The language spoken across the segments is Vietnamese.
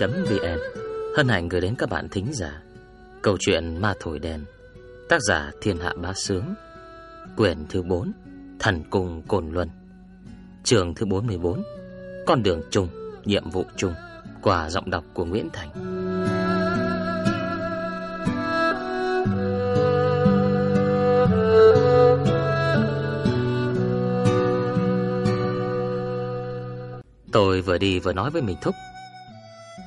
vn. Hân hạnh gửi đến các bạn thính giả Câu chuyện Ma Thổi Đèn Tác giả Thiên Hạ Bá Sướng Quyển thứ 4 Thần Cung Cồn Luân. Trường thứ 44 Con đường chung, nhiệm vụ chung Quả giọng đọc của Nguyễn Thành. Tôi vừa đi vừa nói với mình thúc.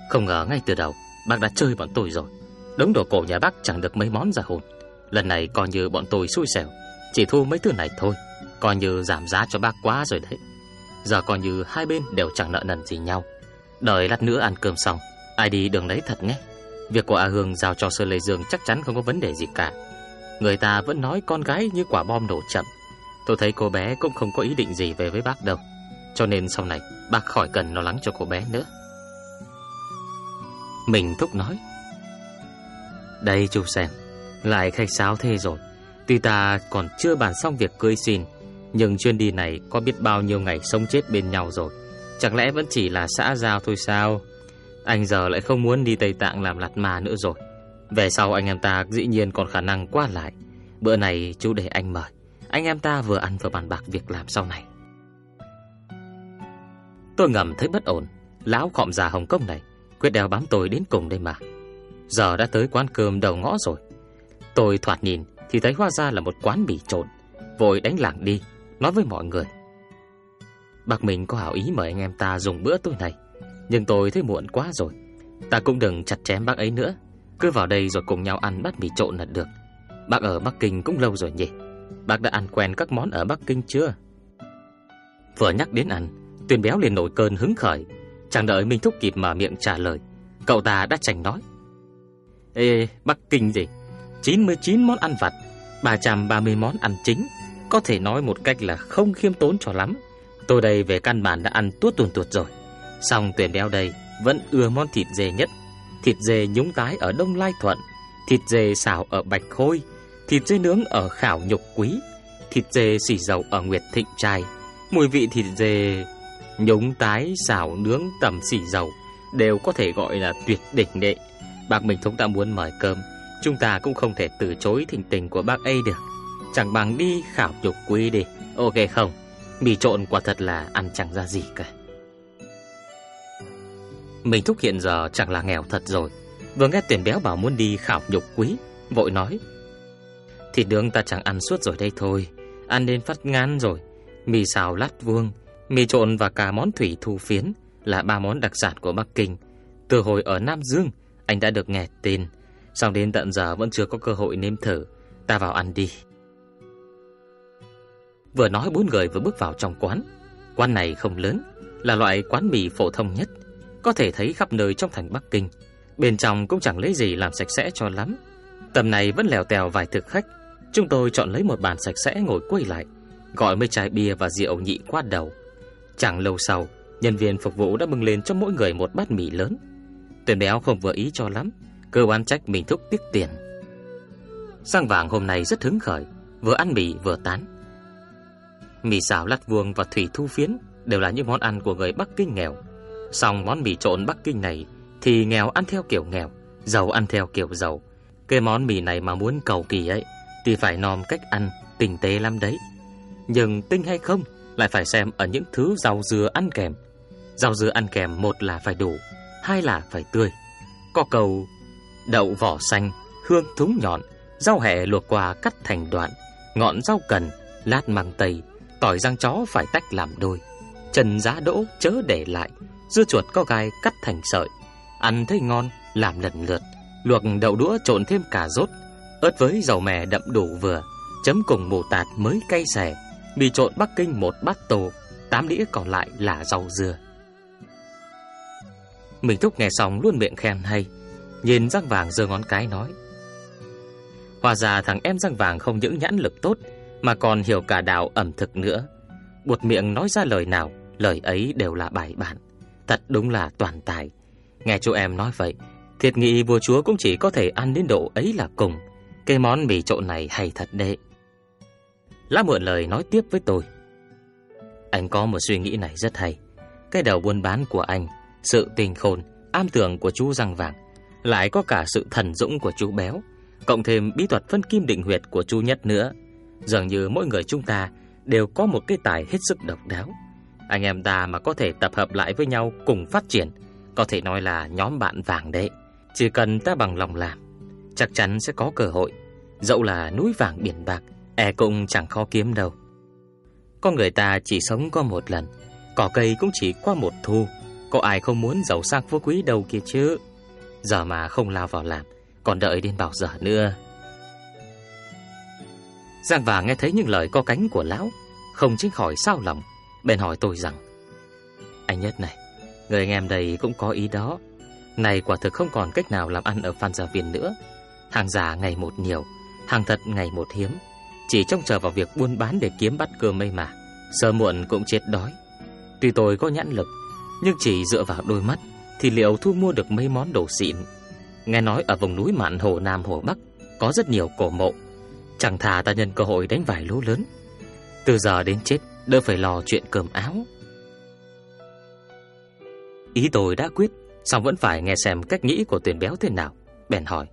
Không ngờ ngay từ đầu, Bác đã chơi bọn tôi rồi. Đống đồ cổ nhà bác chẳng được mấy món ra hồn. Lần này coi như bọn tôi xui xẻo, Chỉ thu mấy thứ này thôi, Coi như giảm giá cho bác quá rồi đấy. Giờ coi như hai bên đều chẳng nợ nần gì nhau. Đợi lát nữa ăn cơm xong, Ai đi đường đấy thật nhé. Việc của A Hương giao cho Sơ Lê Dương chắc chắn không có vấn đề gì cả. Người ta vẫn nói con gái như quả bom nổ chậm. Tôi thấy cô bé cũng không có ý định gì về với bác đâu. Cho nên sau này, bác khỏi cần lo lắng cho cô bé nữa. Mình thúc nói. Đây chú xem Lại khách sáo thế rồi. Tuy ta còn chưa bàn xong việc cưới xin, Nhưng chuyến đi này có biết bao nhiêu ngày sống chết bên nhau rồi. Chẳng lẽ vẫn chỉ là xã giao thôi sao? Anh giờ lại không muốn đi Tây Tạng làm lạt ma nữa rồi. Về sau anh em ta dĩ nhiên còn khả năng qua lại. Bữa này chú để anh mời. Anh em ta vừa ăn vừa bàn bạc việc làm sau này. Tôi ngầm thấy bất ổn. Lão khọm già Hồng Kông này Quyết đeo bám tôi đến cùng đây mà. Giờ đã tới quán cơm đầu ngõ rồi. Tôi thoạt nhìn thì thấy hóa ra là một quán mì trộn, Vội đánh lảng đi, Nói với mọi người. Bác mình có hảo ý mời anh em ta dùng bữa tối này, Nhưng tôi thấy muộn quá rồi. Ta cũng đừng chặt chém bác ấy nữa. Cứ vào đây rồi cùng nhau ăn bát mì trộn là được. Bác ở Bắc Kinh cũng lâu rồi nhỉ? Bác đã ăn quen các món ở Bắc Kinh chưa? Vừa nhắc đến ăn Tuyên béo liền nổi cơn hứng khởi. Chẳng đợi Minh Thúc kịp mở miệng trả lời, Cậu ta đã chành nói. Ê, Bắc Kinh gì? 99 món ăn vặt 330 món ăn chính. Có thể nói một cách là không khiêm tốn cho lắm. Tôi đây về căn bản đã ăn tuốt tuồn tuột rồi. Xong tuyển béo đây, Vẫn ưa món thịt dê nhất. Thịt dê nhúng tái ở Đông Lai Thuận, Thịt dê xào ở Bạch Khôi, Thịt dê nướng ở Khảo Nhục Quý, Thịt dê xỉ dầu ở Nguyệt Thịnh Trai. Mùi vị thịt dê nhúng tái xào nướng tầm xỉ dầu, Đều có thể gọi là tuyệt đỉnh đệ Bác mình thông ta muốn mời cơm, Chúng ta cũng không thể từ chối thỉnh tình của bác ấy được. Chẳng bằng đi khảo nhục quý đi, Ok không? Mì trộn quả thật là ăn chẳng ra gì cả. Mình thúc hiện giờ chẳng là nghèo thật rồi. Vừa nghe tiền béo bảo muốn đi khảo nhục quý, Vội nói, Thịt nướng ta chẳng ăn suốt rồi đây thôi, Ăn đến phát ngán rồi. Mì xào lát vuông Mì trộn và cả món thủy thu phiến Là ba món đặc sản của Bắc Kinh. Từ hồi ở Nam Dương Anh đã được nghe tin, Xong đến tận giờ vẫn chưa có cơ hội nếm thử. Ta vào ăn đi. Vừa nói bốn người vừa bước vào trong quán. Quán này không lớn Là loại quán mì phổ thông nhất Có thể thấy khắp nơi trong thành Bắc Kinh. Bên trong cũng chẳng lấy gì làm sạch sẽ cho lắm. Tầm này vẫn lèo tèo vài thực khách. Chúng tôi chọn lấy một bàn sạch sẽ ngồi quay lại Gọi mấy chai bia và rượu nhị qua đầu. Chẳng lâu sau, Nhân viên phục vụ đã bưng lên cho mỗi người một bát mì lớn. Tuyển béo không vừa ý cho lắm Cơ quan trách mình thúc tiếc tiền. Sang vàng hôm nay rất hứng khởi, Vừa ăn mì vừa tán. Mì xào lát vuông và thủy thu phiến Đều là những món ăn của người Bắc Kinh nghèo. Xong món mì trộn Bắc Kinh này Thì nghèo ăn theo kiểu nghèo, Giàu ăn theo kiểu giàu. Cái món mì này mà muốn cầu kỳ ấy Thì phải nom cách ăn tinh tế lắm đấy. Nhưng tinh hay không? Lại phải xem ở những thứ rau dưa ăn kèm. Rau dưa ăn kèm một là phải đủ Hai là phải tươi. Có cầu đậu vỏ xanh, hương thúng nhọn, rau hẹ luộc qua cắt thành đoạn, ngọn rau cần, lát măng tây, tỏi rang chó phải tách làm đôi, trần giá đỗ chớ để lại, dưa chuột có gai cắt thành sợi, ăn thấy ngon làm lần lượt, luộc đậu đũa trộn thêm cà rốt, ớt với dầu mè đậm đủ vừa, chấm cùng mù tạt mới cay xè, mì trộn Bắc Kinh một bát tô, tám đĩa còn lại là rau dưa. Mình thúc nghe xong luôn miệng khen hay, Nhìn răng vàng giơ ngón cái nói Hòa ra thằng em răng vàng không những nhãn lực tốt Mà còn hiểu cả đạo ẩm thực nữa. Buột miệng nói ra lời nào Lời ấy đều là bài bản. Thật đúng là toàn tài. Nghe chú em nói vậy Thiệt nghị vua chúa cũng chỉ có thể ăn đến độ ấy là cùng. Cái món mì trộn này hay thật đệ Lá mượn lời nói tiếp với tôi Anh có một suy nghĩ này rất hay Cái đầu buôn bán của anh Sự tình khôn, am tường của chú răng vàng, lại có cả sự thần dũng của chú béo, cộng thêm bí thuật phân kim định huyệt của chú nhất nữa. Dường như mỗi người chúng ta đều có một cái tài hết sức độc đáo. Anh em ta mà có thể tập hợp lại với nhau cùng phát triển, có thể nói là nhóm bạn vàng đấy. Chỉ cần ta bằng lòng làm, chắc chắn sẽ có cơ hội. Dẫu là núi vàng biển bạc, e cũng chẳng khó kiếm đâu. Con người ta chỉ sống có một lần, cỏ cây cũng chỉ qua một thu. Có ai không muốn giàu sang phú quý đâu kia chứ? Giờ mà không lao vào làm, còn đợi đến bao giờ nữa? Giang vàng nghe thấy những lời có cánh của lão, không tránh khỏi sao lòng, bèn hỏi tôi rằng: "Anh Nhất này, người anh em đây cũng có ý đó, này quả thực không còn cách nào làm ăn ở Phan Gia Viên nữa, hàng giả ngày một nhiều, hàng thật ngày một hiếm, chỉ trông chờ vào việc buôn bán để kiếm bắt cơm mây mà, sớm muộn cũng chết đói. Tuy tôi có nhãn lực, nhưng chỉ dựa vào đôi mắt thì liệu thu mua được mấy món đồ xịn. Nghe nói ở vùng núi Mạn Hồ Nam Hồ Bắc có rất nhiều cổ mộ, chẳng thà ta nhân cơ hội đánh vài lỗ lớn. Từ giờ đến chết đỡ phải lo chuyện cơm áo. Ý tôi đã quyết, song vẫn phải nghe xem cách nghĩ của tuyển béo thế nào. Bèn hỏi.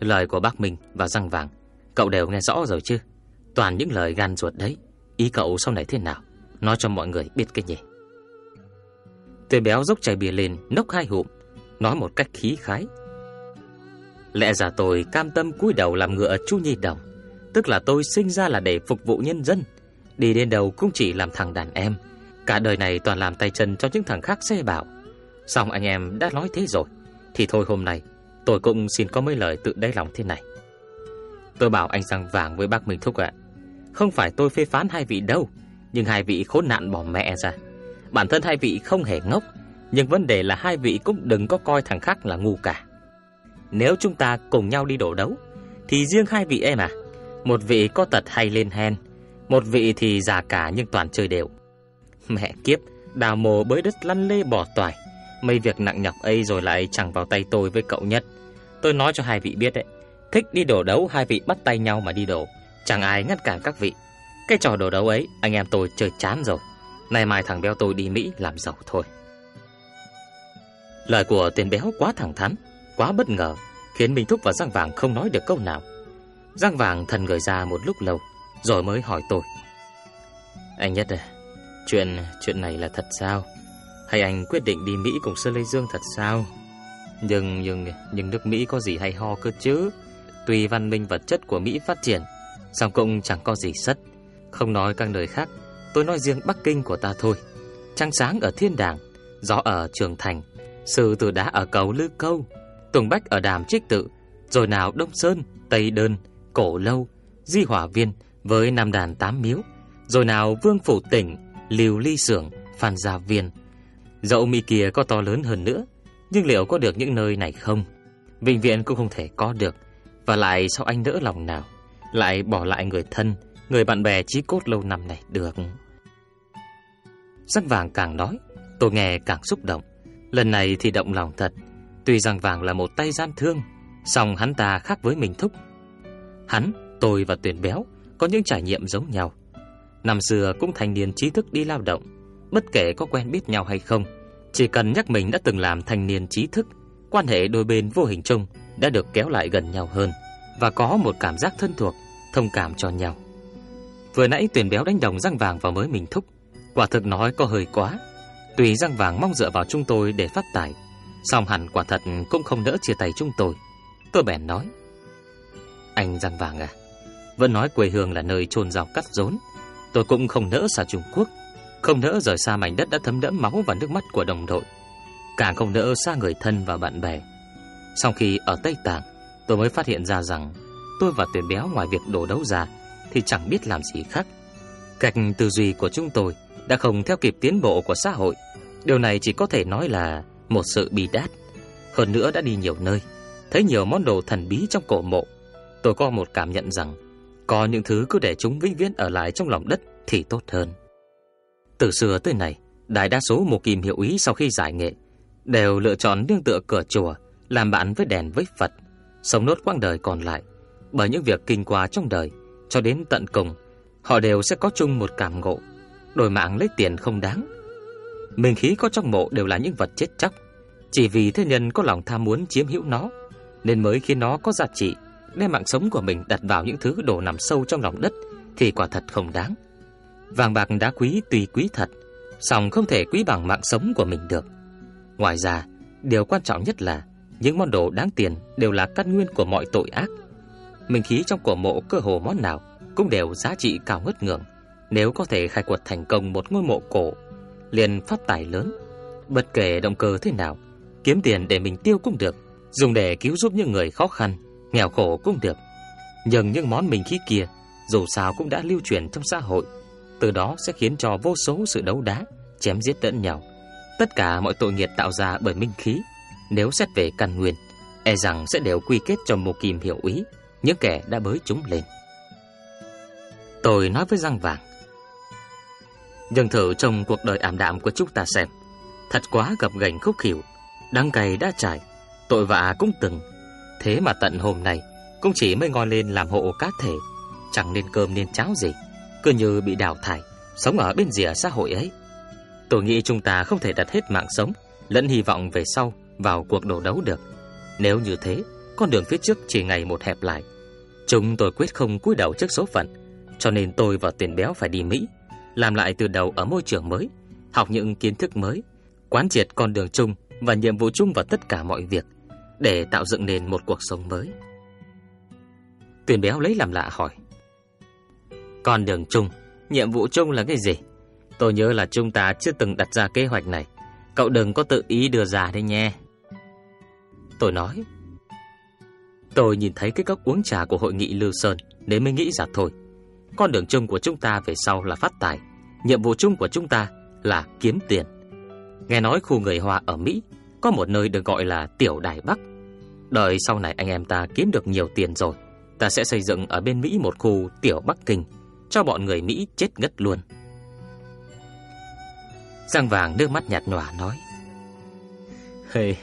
Lời của bác Minh và răng vàng, cậu đều nghe rõ rồi chứ? Toàn những lời gan ruột đấy. Ý cậu sau này thế nào? Nói cho mọi người biết cái nhỉ. Tề béo dốc chai bia lên, nốc hai hụm, nói một cách khí khái. Lẽ ra tôi cam tâm cúi đầu làm ngựa chu nhi đồng, tức là tôi sinh ra là để phục vụ nhân dân, đi đến đầu cũng chỉ làm thằng đàn em, cả đời này toàn làm tay chân cho những thằng khác xe bảo. Xong anh em đã nói thế rồi, thì thôi hôm nay tôi cũng xin có mấy lời tự đáy lòng thế này. Tôi bảo anh răng vàng với bác Minh Thúc ạ, không phải tôi phê phán hai vị đâu, nhưng hai vị khốn nạn bỏ mẹ ra. Bản thân hai vị không hề ngốc, nhưng vấn đề là hai vị cũng đừng có coi thằng khác là ngu cả. Nếu chúng ta cùng nhau đi đổ đấu, thì riêng hai vị em à, một vị có tật hay lên hen, một vị thì già cả nhưng toàn chơi đều. Mẹ kiếp, đào mồ bới đất lăn lê bỏ toài. Mấy việc nặng nhọc ấy rồi lại chẳng vào tay tôi với cậu nhất. Tôi nói cho hai vị biết đấy, thích đi đổ đấu hai vị bắt tay nhau mà đi đổ, chẳng ai ngăn cản các vị. Cái trò đổ đấu ấy, anh em tôi chơi chán rồi. Nay mai thằng béo tôi đi Mỹ làm giàu thôi. Lời của tên béo quá thẳng thắn, quá bất ngờ, khiến Minh Thúc và Giang Vàng không nói được câu nào. Giang Vàng thần người ra một lúc lâu, rồi mới hỏi tôi. Anh Nhất à, chuyện chuyện này là thật sao? Hay anh quyết định đi Mỹ cùng Sơ Lê Dương thật sao? Nhưng nhưng nhưng nước Mỹ có gì hay ho cơ chứ? Tuy văn minh vật chất của Mỹ phát triển, song cũng chẳng có gì sất. Không nói các nơi khác, tôi nói riêng Bắc Kinh của ta thôi. Trăng sáng ở thiên đàng, gió ở trường thành, sư tử đá ở cầu lư câu, tùng bách ở đàm trích tự, rồi nào Đông Sơn, Tây Đơn, Cổ Lâu, Di Hỏa Viên với Nam Đàn Tám Miếu, rồi nào Vương Phủ Tỉnh, Liều Ly Sưởng, Phan Gia Viên. Dẫu Mỹ kia có to lớn hơn nữa, nhưng liệu có được những nơi này không? Vĩnh viện cũng không thể có được, và lại sao anh đỡ lòng nào, lại bỏ lại người thân, người bạn bè chí cốt lâu năm này được. Sắc vàng càng nói, tôi nghe càng xúc động. Lần này thì động lòng thật. Tuy rằng vàng là một tay gian thương, song hắn ta khác với mình thúc. Hắn, tôi và tuyển béo có những trải nghiệm giống nhau. Năm xưa cũng thành niên trí thức đi lao động, bất kể có quen biết nhau hay không, chỉ cần nhắc mình đã từng làm thành niên trí thức, quan hệ đôi bên vô hình chung đã được kéo lại gần nhau hơn và có một cảm giác thân thuộc, thông cảm cho nhau. Vừa nãy tuyển béo đánh đồng răng vàng vào mới mình thúc, quả thực nói có hơi quá. Tùy răng vàng mong dựa vào chúng tôi để phát tài, song hẳn quả thật cũng không đỡ chia tay chúng tôi. Tôi bèn nói: "Anh răng vàng à, vẫn nói quê hương là nơi chôn rau cắt rốn, tôi cũng không nỡ xa Trung Quốc, không nỡ rời xa mảnh đất đã thấm đẫm máu và nước mắt của đồng đội, càng không nỡ xa người thân và bạn bè. Sau khi ở Tây Tạng, tôi mới phát hiện ra rằng tôi và Tuyền Béo ngoài việc đổ đấu ra thì chẳng biết làm gì khác. Cách tư duy của chúng tôi đã không theo kịp tiến bộ của xã hội. Điều này chỉ có thể nói là một sự bi đát. Hơn nữa đã đi nhiều nơi, thấy nhiều món đồ thần bí trong cổ mộ. Tôi có một cảm nhận rằng có những thứ cứ để chúng vĩnh viễn ở lại trong lòng đất thì tốt hơn. Từ xưa tới nay, đại đa số một kim hiệu ý sau khi giải nghệ đều lựa chọn nương tựa cửa chùa, làm bạn với đèn với Phật, sống nốt quãng đời còn lại. Bởi những việc kinh qua trong đời, cho đến tận cùng, họ đều sẽ có chung một cảm ngộ, đổi mạng lấy tiền không đáng. Mình khí có trong mộ đều là những vật chết chóc Chỉ vì thế nhân có lòng tham muốn chiếm hữu nó Nên mới khiến nó có giá trị Đem mạng sống của mình đặt vào những thứ đồ nằm sâu trong lòng đất Thì quả thật không đáng Vàng bạc đá quý tùy quý thật song không thể quý bằng mạng sống của mình được Ngoài ra Điều quan trọng nhất là những món đồ đáng tiền đều là căn nguyên của mọi tội ác Minh khí trong cổ mộ cơ hồ món nào Cũng đều giá trị cao ngất ngưỡng Nếu có thể khai quật thành công một ngôi mộ cổ liền phát tài lớn. Bất kể động cơ thế nào, kiếm tiền để mình tiêu cũng được, dùng để cứu giúp những người khó khăn, nghèo khổ cũng được. Nhưng những món mình khí kia, dù sao cũng đã lưu truyền trong xã hội, từ đó sẽ khiến cho vô số sự đấu đá, chém giết lẫn nhau. Tất cả mọi tội nghiệp tạo ra bởi minh khí, nếu xét về căn nguyên, e rằng sẽ đều quy kết cho một kim hiểu ý những kẻ đã bới chúng lên. Tôi nói với răng vàng, nhưng thử trong cuộc đời ảm đạm của chúng ta xem. Thật quá gặp gành khúc khỉu Đắng cay đã trải Tội vạ cũng từng. Thế mà tận hôm nay Cũng chỉ mới ngoi lên làm hộ cá thể Chẳng nên cơm nên cháo gì Cứ như bị đào thải Sống ở bên rìa xã hội ấy. Tôi nghĩ chúng ta không thể đặt hết mạng sống Lẫn hy vọng về sau vào cuộc đổ đấu được Nếu như thế Con đường phía trước chỉ ngày một hẹp lại Chúng tôi quyết không cúi đầu trước số phận Cho nên tôi và tiền béo phải đi Mỹ làm lại từ đầu ở môi trường mới, học những kiến thức mới, quán triệt con đường chung và nhiệm vụ chung vào tất cả mọi việc để tạo dựng nên một cuộc sống mới. tiền béo lấy làm lạ hỏi. Con đường chung, nhiệm vụ chung là cái gì? Tôi nhớ là chúng ta chưa từng đặt ra kế hoạch này. Cậu đừng có tự ý đưa ra đấy nhé. Tôi nói. Tôi nhìn thấy cái cốc uống trà của hội nghị Lưu Sơn nên mới nghĩ ra thôi. Con đường chung của chúng ta về sau là phát tài Nhiệm vụ chung của chúng ta là kiếm tiền Nghe nói khu người Hoa ở Mỹ Có một nơi được gọi là Tiểu Đài Bắc Đợi sau này anh em ta kiếm được nhiều tiền rồi Ta sẽ xây dựng ở bên Mỹ một khu Tiểu Bắc Kinh Cho bọn người Mỹ chết ngất luôn Giang vàng nước mắt nhạt nhòa nói Hey,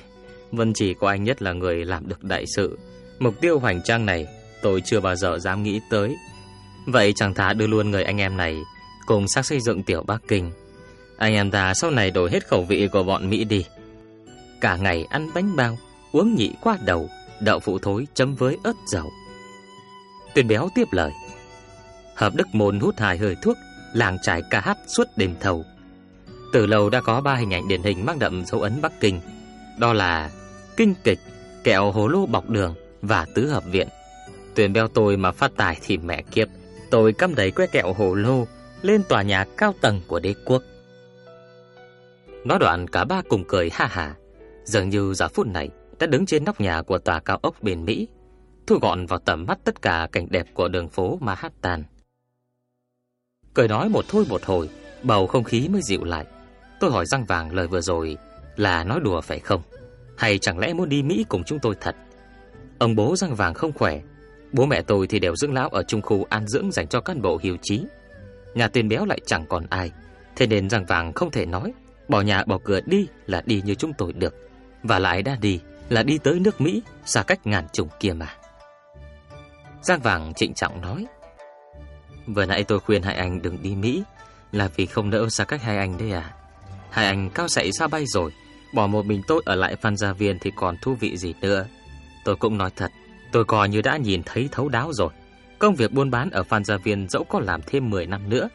Vân chỉ có anh nhất là người làm được đại sự. Mục tiêu hoành trang này, Tôi chưa bao giờ dám nghĩ tới. Vậy chẳng thà đưa luôn người anh em này Cùng xác xây dựng tiểu Bắc Kinh. Anh em ta sau này đổi hết khẩu vị của bọn Mỹ đi. Cả ngày ăn bánh bao, Uống nhị qua đầu, Đậu phụ thối chấm với ớt dầu. Tuyên béo tiếp lời. Hợp Đức Môn hút hai hơi thuốc, Làng trải ca hát suốt đêm thầu. Từ lâu đã có ba hình ảnh điển hình mang đậm dấu ấn Bắc Kinh. Đó là Kinh kịch, kẹo hồ lô bọc đường Và tứ hợp viện Tuyển beo tôi mà phát tài thì mẹ kiếp Tôi cắm đầy que kẹo hồ lô lên tòa nhà cao tầng của đế quốc. Nói đoạn cả ba cùng cười ha ha, dường như giờ phút này đã đứng trên nóc nhà của tòa cao ốc bên Mỹ, thu gọn vào tầm mắt tất cả cảnh đẹp của đường phố Manhattan. Cười nói một thôi một hồi, bầu không khí mới dịu lại. Tôi hỏi răng vàng lời vừa rồi là nói đùa phải không? Hay chẳng lẽ muốn đi Mỹ cùng chúng tôi thật? Ông bố răng vàng không khỏe, Bố mẹ tôi thì đều dưỡng lão ở trung khu an dưỡng dành cho cán bộ hưu trí. Nhà tiền béo lại chẳng còn ai, thế nên Giang Vàng không thể nói bỏ nhà bỏ cửa đi là đi như chúng tôi được, và lại đã đi là đi tới nước Mỹ xa cách ngàn trùng kia mà. Giang Vàng trịnh trọng nói: "Vừa nãy tôi khuyên hai anh đừng đi Mỹ là vì không nỡ xa cách hai anh đấy à. Hai anh cao sậy xa bay rồi, bỏ một mình tôi ở lại Phan Gia Viên thì còn thú vị gì nữa. Tôi cũng nói thật, Tôi coi như đã nhìn thấy thấu đáo rồi. Công việc buôn bán ở Phan Gia Viên dẫu có làm thêm 10 năm nữa,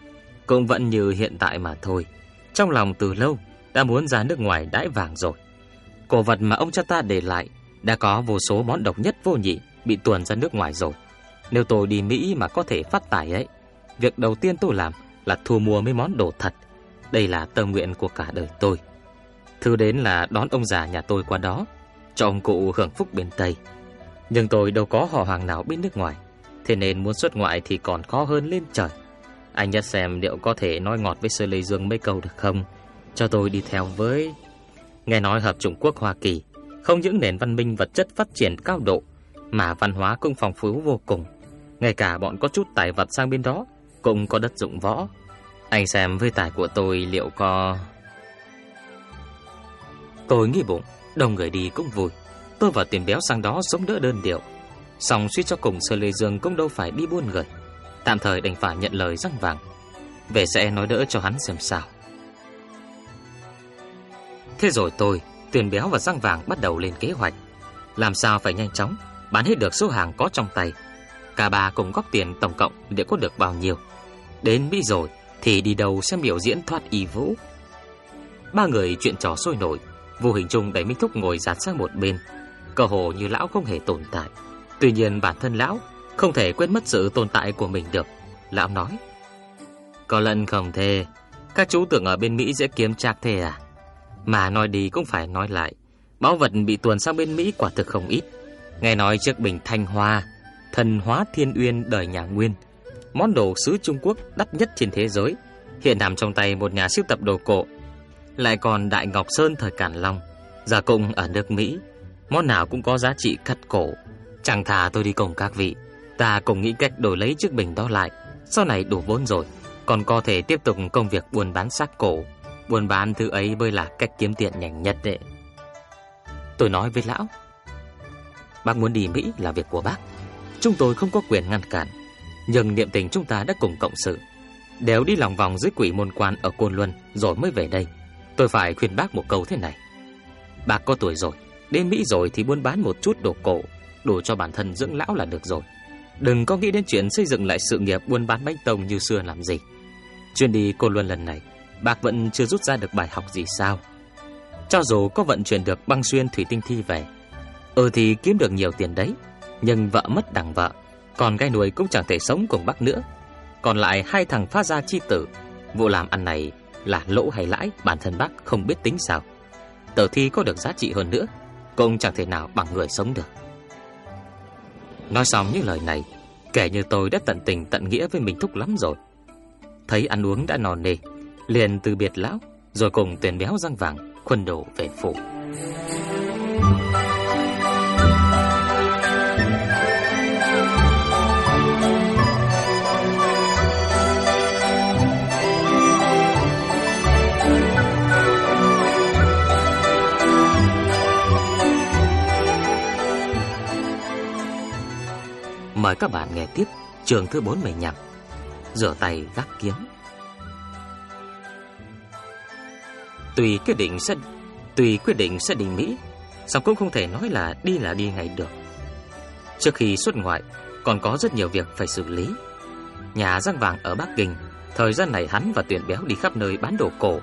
cũng vẫn như hiện tại mà thôi. Trong lòng từ lâu đã muốn ra nước ngoài đãi vàng rồi. Cổ vật mà ông cha ta để lại đã có vô số món độc nhất vô nhị bị tuồn ra nước ngoài rồi. Nếu tôi đi Mỹ mà có thể phát tài ấy, việc đầu tiên tôi làm là thu mua mấy món đồ thật. Đây là tâm nguyện của cả đời tôi. Thứ đến là đón ông già nhà tôi qua đó, cho ông cụ hưởng phúc bên Tây. Nhưng tôi đâu có họ hàng nào bên nước ngoài Thế nên muốn xuất ngoại thì còn khó hơn lên trời. Anh nhất xem liệu có thể nói ngọt với Sơ Lê Dương mấy câu được không? Cho tôi đi theo với Nghe nói Hợp Trung Quốc Hoa Kỳ Không những nền văn minh vật chất phát triển cao độ Mà văn hóa cũng phong phú vô cùng. Ngay cả bọn có chút tài vật sang bên đó Cũng có đất dụng võ. Anh xem với tài của tôi liệu có Tôi nghĩ bụng Đông người đi cũng vui Tôi và tiền béo sang đó sống đỡ đơn điệu Xong suy cho cùng Sơ Lê Dương cũng đâu phải đi buôn người Tạm thời đành phải nhận lời răng vàng Về sẽ nói đỡ cho hắn xem sao Thế rồi tôi, tiền Béo và Răng Vàng bắt đầu lên kế hoạch. Làm sao phải nhanh chóng bán hết được số hàng có trong tay. Cả ba cùng góp tiền tổng cộng để có được bao nhiêu. Đến Mỹ rồi thì đi đâu xem biểu diễn thoát y vũ. Ba người chuyện trò sôi nổi, vô hình chung đẩy Minh Thúc ngồi dạt sang một bên, cơ hồ như lão không hề tồn tại. Tuy nhiên bản thân lão không thể quên mất sự tồn tại của mình được. Lão nói: "Có lần không thề các chú tưởng ở bên Mỹ dễ kiếm trạc thế à? Mà nói đi cũng phải nói lại, báu vật bị tuồn sang bên Mỹ quả thực không ít. Nghe nói chiếc bình Thanh Hoa, thần hóa thiên uyên đời nhà Nguyên, món đồ sứ Trung Quốc đắt nhất trên thế giới, hiện nằm trong tay một nhà sưu tập đồ cổ. Lại còn Đại Ngọc Sơn thời Càn Long, gia cung ở nước Mỹ, món nào cũng có giá trị cắt cổ. Chẳng thà tôi đi cùng các vị, ta cùng nghĩ cách đổi lấy chiếc bình đó lại, sau này đủ vốn rồi, còn có thể tiếp tục công việc buôn bán xác cổ. Buôn bán thứ ấy mới là cách kiếm tiền nhanh nhất đấy. Tôi nói với lão, bác muốn đi Mỹ là việc của bác, chúng tôi không có quyền ngăn cản. Nhưng niệm tình chúng ta đã cùng cộng sự, đều đi lòng vòng dưới quỷ môn quan ở Côn Luân rồi mới về đây. Tôi phải khuyên bác một câu thế này. Bác có tuổi rồi, đến Mỹ rồi thì buôn bán một chút đồ cổ, đủ cho bản thân dưỡng lão là được rồi. Đừng có nghĩ đến chuyện xây dựng lại sự nghiệp buôn bán bánh tông như xưa làm gì. chuyên đi Côn Luân lần này, bác vẫn chưa rút ra được bài học gì sao? Cho dù có vận chuyển được băng xuyên thủy tinh thi về, ừ thì kiếm được nhiều tiền đấy, nhưng vợ mất đằng vợ, còn gai nuôi cũng chẳng thể sống cùng bác nữa. Còn lại hai thằng phá gia chi tử, vụ làm ăn này là lỗ hay lãi bản thân bác không biết tính sao. Tờ thi có được giá trị hơn nữa, cũng chẳng thể nào bằng người sống được. Nói xong những lời này, kẻ như tôi đã tận tình tận nghĩa với mình thúc lắm rồi. Thấy ăn uống đã nòn nề, liền từ biệt lão, rồi cùng tuyển béo răng vàng khuân đồ về phủ. Mời các bạn nghe tiếp trường thứ 45 Rửa tay gác kiếm Tùy quyết định sẽ tùy quyết định sẽ đi Mỹ, song cũng không thể nói là đi là đi ngay được. Trước khi xuất ngoại, còn có rất nhiều việc phải xử lý. Nhà răng vàng ở Bắc Kinh, thời gian này hắn và Tuyển Béo đi khắp nơi bán đồ cổ.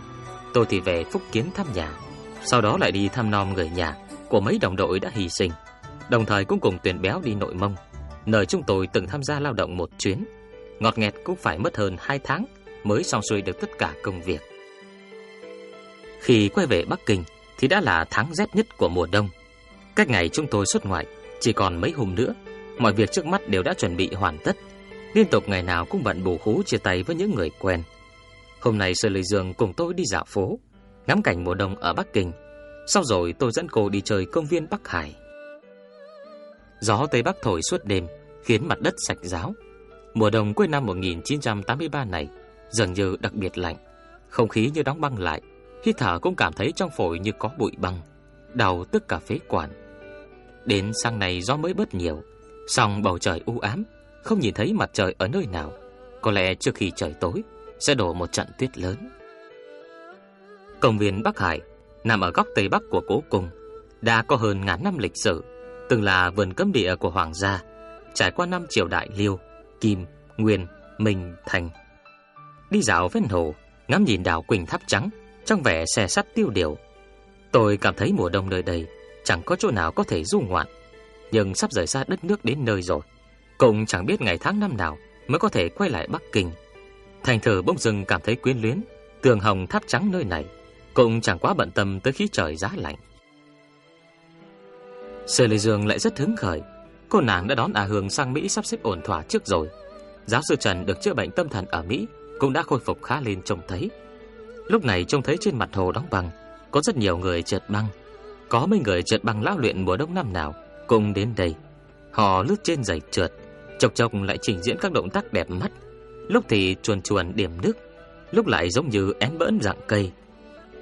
Tôi thì về Phúc Kiến thăm nhà, sau đó lại đi thăm nom người nhà của mấy đồng đội đã hy sinh, đồng thời cũng cùng Tuyển Béo đi nội mông nơi chúng tôi từng tham gia lao động một chuyến, ngọt nghẹt cũng phải mất hơn 2 tháng mới xong xuôi được tất cả công việc. Khi quay về Bắc Kinh thì đã là tháng rét nhất của mùa đông. Cách ngày chúng tôi xuất ngoại chỉ còn mấy hôm nữa, mọi việc trước mắt đều đã chuẩn bị hoàn tất. Liên tục ngày nào cũng bận bù hú chia tay với những người quen. Hôm nay Sơ Lê Dương cùng tôi đi dạo phố, ngắm cảnh mùa đông ở Bắc Kinh. Sau rồi tôi dẫn cô đi chơi công viên Bắc Hải. Gió Tây Bắc thổi suốt đêm, khiến mặt đất sạch ráo. Mùa đông cuối năm 1983 này dường như đặc biệt lạnh, không khí như đóng băng lại, hít thở cũng cảm thấy trong phổi như có bụi băng, đau tức cả phế quản. Đến sang này gió mới bớt nhiều, song bầu trời u ám, không nhìn thấy mặt trời ở nơi nào. Có lẽ trước khi trời tối sẽ đổ một trận tuyết lớn. Công viên Bắc Hải nằm ở góc tây bắc của cố cung, đã có hơn ngàn năm lịch sử, từng là vườn cấm địa của hoàng gia trải qua năm triều đại Liêu, Kim, Nguyên, Minh, Thành. Đi dạo ven hồ, ngắm nhìn đảo Quỳnh Tháp trắng, trong vẻ xe sắt tiêu điều. Tôi cảm thấy mùa đông nơi đây chẳng có chỗ nào có thể du ngoạn, nhưng sắp rời xa đất nước đến nơi rồi, cũng chẳng biết ngày tháng năm nào mới có thể quay lại Bắc Kinh. Thành thử bỗng dưng cảm thấy quyến luyến, tường hồng tháp trắng nơi này, cũng chẳng quá bận tâm tới khí trời giá lạnh. Sơ Lê Dương lại rất hứng khởi Cô nàng đã đón à A Hương sang Mỹ sắp xếp ổn thỏa trước rồi. Giáo sư Trần được chữa bệnh tâm thần ở Mỹ cũng đã khôi phục khá lên trông thấy. Lúc này trông thấy trên mặt hồ đóng băng có rất nhiều người trượt băng. Có mấy người trượt băng lão luyện mùa đông năm nào cùng đến đây. Họ lướt trên giày trượt, chọc chọc lại trình diễn các động tác đẹp mắt. Lúc thì chuồn chuồn điểm nước, lúc lại giống như én bỡn dạng cây.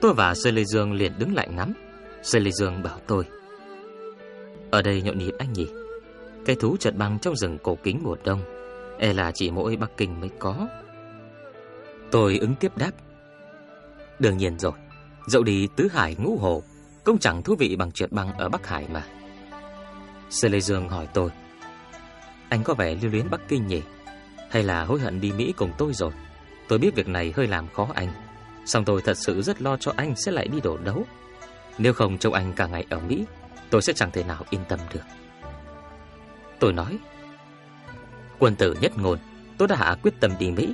Tôi và Sê Lê Dương liền đứng lại ngắm. Sê Lê Dương bảo tôi: "Ở đây nhộn nhịp anh nhỉ?" Cái thú chợt băng trong rừng cổ kính mùa đông E là chỉ mỗi Bắc Kinh mới có. Tôi ứng tiếp đáp, Đương nhiên rồi, Dẫu đi tứ hải ngũ hồ, Cũng chẳng thú vị bằng trượt băng ở Bắc Hải mà. Sê Lê Dương hỏi tôi, Anh có vẻ lưu luyến Bắc Kinh nhỉ? Hay là hối hận đi Mỹ cùng tôi rồi? Tôi biết việc này hơi làm khó anh Xong tôi thật sự rất lo cho anh sẽ lại đi đổ đấu. Nếu không trông anh cả ngày ở Mỹ, Tôi sẽ chẳng thể nào yên tâm được. Tôi nói, Quân tử nhất ngôn, Tôi đã hạ quyết tâm đi Mỹ,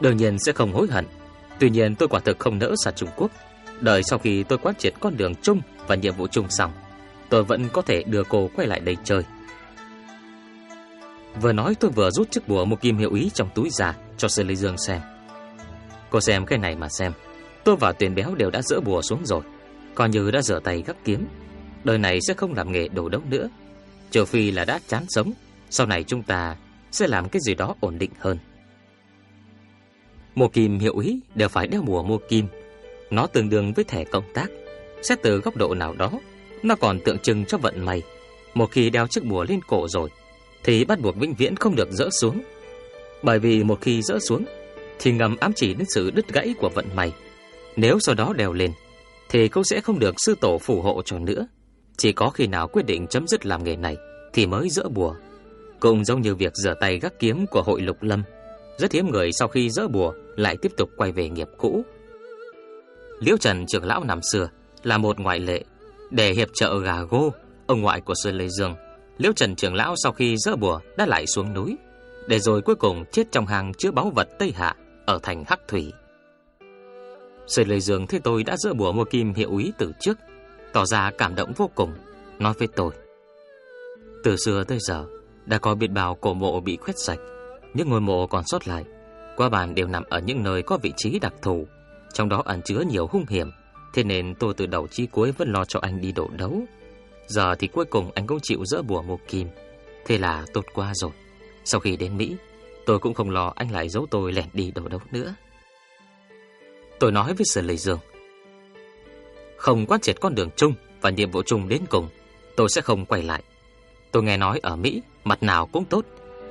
Đương nhiên sẽ không hối hận. Tuy nhiên tôi quả thực không nỡ xa Trung Quốc. Đợi sau khi tôi quán triệt con đường chung Và nhiệm vụ chung xong, Tôi vẫn có thể đưa cô quay lại đây chơi. Vừa nói tôi vừa rút chiếc bùa một kim hiệu ý trong túi ra Cho Sư Lê Dương xem. Cô xem cái này mà xem, Tôi và tuyển béo đều đã dỡ bùa xuống rồi, Coi như đã rửa tay gắt kiếm. Đời này sẽ không làm nghề đồ đấu nữa. Trừ phi là đã chán sống, Sau này chúng ta sẽ làm cái gì đó ổn định hơn. Mua kim hiệu ý đều phải đeo mùa mua kim. Nó tương đương với thẻ công tác. Xét từ góc độ nào đó, Nó còn tượng trưng cho vận may. Một khi đeo chiếc bùa lên cổ rồi, Thì bắt buộc vĩnh viễn không được dỡ xuống. Bởi vì một khi dỡ xuống, Thì ngầm ám chỉ đến sự đứt gãy của vận may. Nếu sau đó đeo lên, Thì cũng sẽ không được sư tổ phù hộ cho nữa. Chỉ có khi nào quyết định chấm dứt làm nghề này Thì mới dỡ bùa. Cũng giống như việc rửa tay gác kiếm của hội lục lâm, Rất hiếm người sau khi dỡ bùa Lại tiếp tục quay về nghiệp cũ. Liễu Trần trưởng lão năm xưa Là một ngoại lệ, Để hiệp trợ gà gô, Ông ngoại của Sơn Lê Dương, Liễu Trần trưởng lão sau khi dỡ bùa Đã lại xuống núi, Để rồi cuối cùng chết trong hàng chứa báu vật Tây Hạ Ở thành Hắc Thủy. Sơn Lê Dương thấy tôi đã dỡ bùa mua kim hiệu ý từ trước Tỏ ra cảm động vô cùng. Nói với tôi, Từ xưa tới giờ, Đã có biệt bào cổ mộ bị khuyết sạch, Những ngôi mộ còn sót lại. Qua bàn đều nằm ở những nơi có vị trí đặc thù, Trong đó ẩn chứa nhiều hung hiểm. Thế nên tôi từ đầu chí cuối vẫn lo cho anh đi đổ đấu. Giờ thì cuối cùng anh cũng chịu dỡ bùa một kim. Thế là tốt qua rồi. Sau khi đến Mỹ, Tôi cũng không lo anh lại giấu tôi lẻn đi đổ đấu nữa. Tôi nói với Sở Lệ Dương không quan triệt con đường chung Và nhiệm vụ chung đến cùng, Tôi sẽ không quay lại. Tôi nghe nói ở Mỹ, Mặt nào cũng tốt,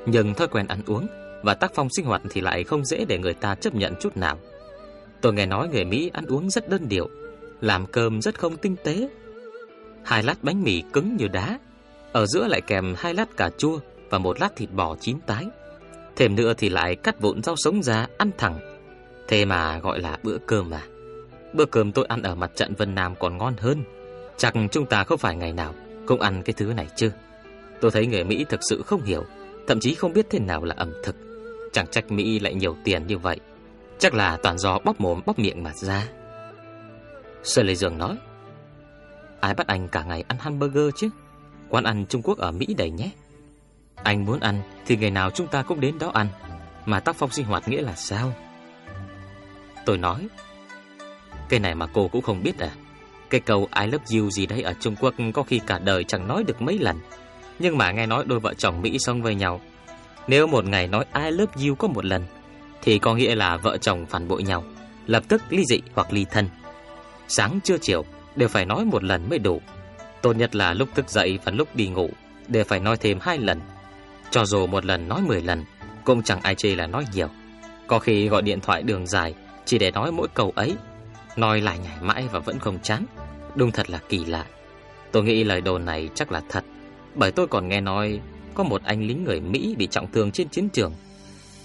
Nhưng thói quen ăn uống Và tác phong sinh hoạt thì lại không dễ để người ta chấp nhận chút nào. Tôi nghe nói người Mỹ ăn uống rất đơn điệu, Làm cơm rất không tinh tế. Hai lát bánh mì cứng như đá, Ở giữa lại kèm hai lát cà chua Và một lát thịt bò chín tái. Thêm nữa thì lại cắt vụn rau sống ra Ăn thẳng. Thế mà gọi là bữa cơm mà Bữa cơm tôi ăn ở mặt trận Vân Nam còn ngon hơn. Chắc chúng ta không phải ngày nào Cũng ăn cái thứ này chứ? Tôi thấy người Mỹ thực sự không hiểu, Thậm chí không biết thế nào là ẩm thực. Chẳng trách Mỹ lại nhiều tiền như vậy. Chắc là toàn do bóp mồm, bóp miệng mà ra. Sơ Lê Dương nói, Ai bắt anh cả ngày ăn hamburger chứ? Quán ăn Trung Quốc ở Mỹ đầy nhé. Anh muốn ăn Thì ngày nào chúng ta cũng đến đó ăn. Mà tác phong sinh hoạt nghĩa là sao? Tôi nói cái này mà cô cũng không biết à. Cái câu I love you gì đấy ở Trung Quốc Có khi cả đời chẳng nói được mấy lần. Nhưng mà nghe nói đôi vợ chồng Mỹ sống với nhau. Nếu một ngày nói I love you có một lần, Thì có nghĩa là vợ chồng phản bội nhau. Lập tức ly dị hoặc ly thân. Sáng, trưa, chiều, Đều phải nói một lần mới đủ. Tốt nhất là lúc thức dậy và lúc đi ngủ, Đều phải nói thêm hai lần. Cho dù một lần nói mười lần, Cũng chẳng ai chê là nói nhiều. Có khi gọi điện thoại đường dài, Chỉ để nói mỗi câu ấy. Nói lại nhảy mãi và vẫn không chán. Đúng thật là kỳ lạ. Tôi nghĩ lời đồn này chắc là thật, Bởi tôi còn nghe nói Có một anh lính người Mỹ bị trọng thương trên chiến trường.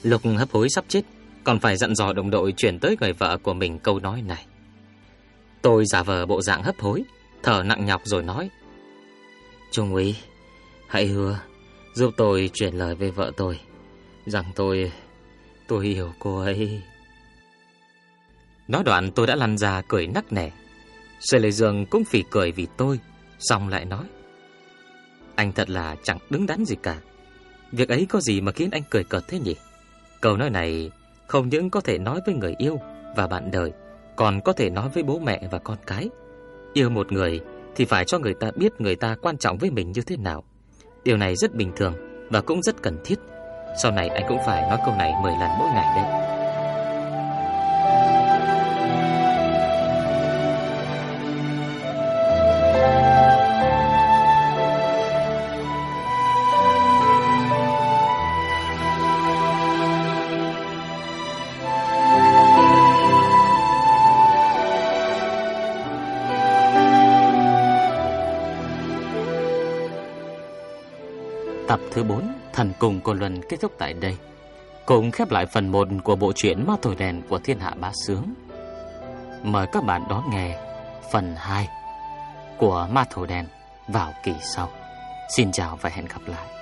Lục hấp hối sắp chết, Còn phải dặn dò đồng đội chuyển tới người vợ của mình câu nói này. Tôi giả vờ bộ dạng hấp hối, Thở nặng nhọc rồi nói, Trung úy, Hãy hứa Giúp tôi chuyển lời với vợ tôi, Rằng tôi Tôi hiểu cô ấy. Nói đoạn tôi đã lăn ra cười nắc nẻ. Sê Lê Dương cũng phỉ cười vì tôi, Xong lại nói. Anh thật là chẳng đứng đắn gì cả. Việc ấy có gì mà khiến anh cười cợt thế nhỉ? Câu nói này Không những có thể nói với người yêu Và bạn đời, Còn có thể nói với bố mẹ và con cái. Yêu một người Thì phải cho người ta biết người ta quan trọng với mình như thế nào. Điều này rất bình thường Và cũng rất cần thiết. Sau này anh cũng phải nói câu này 10 lần mỗi ngày đấy Cùng Cô Luân kết thúc tại đây Cùng khép lại phần 1 của bộ truyện Ma Thổi Đèn của Thiên Hạ Bá Sướng. Mời các bạn đón nghe phần 2 của Ma Thổi Đèn vào kỳ sau. Xin chào và hẹn gặp lại.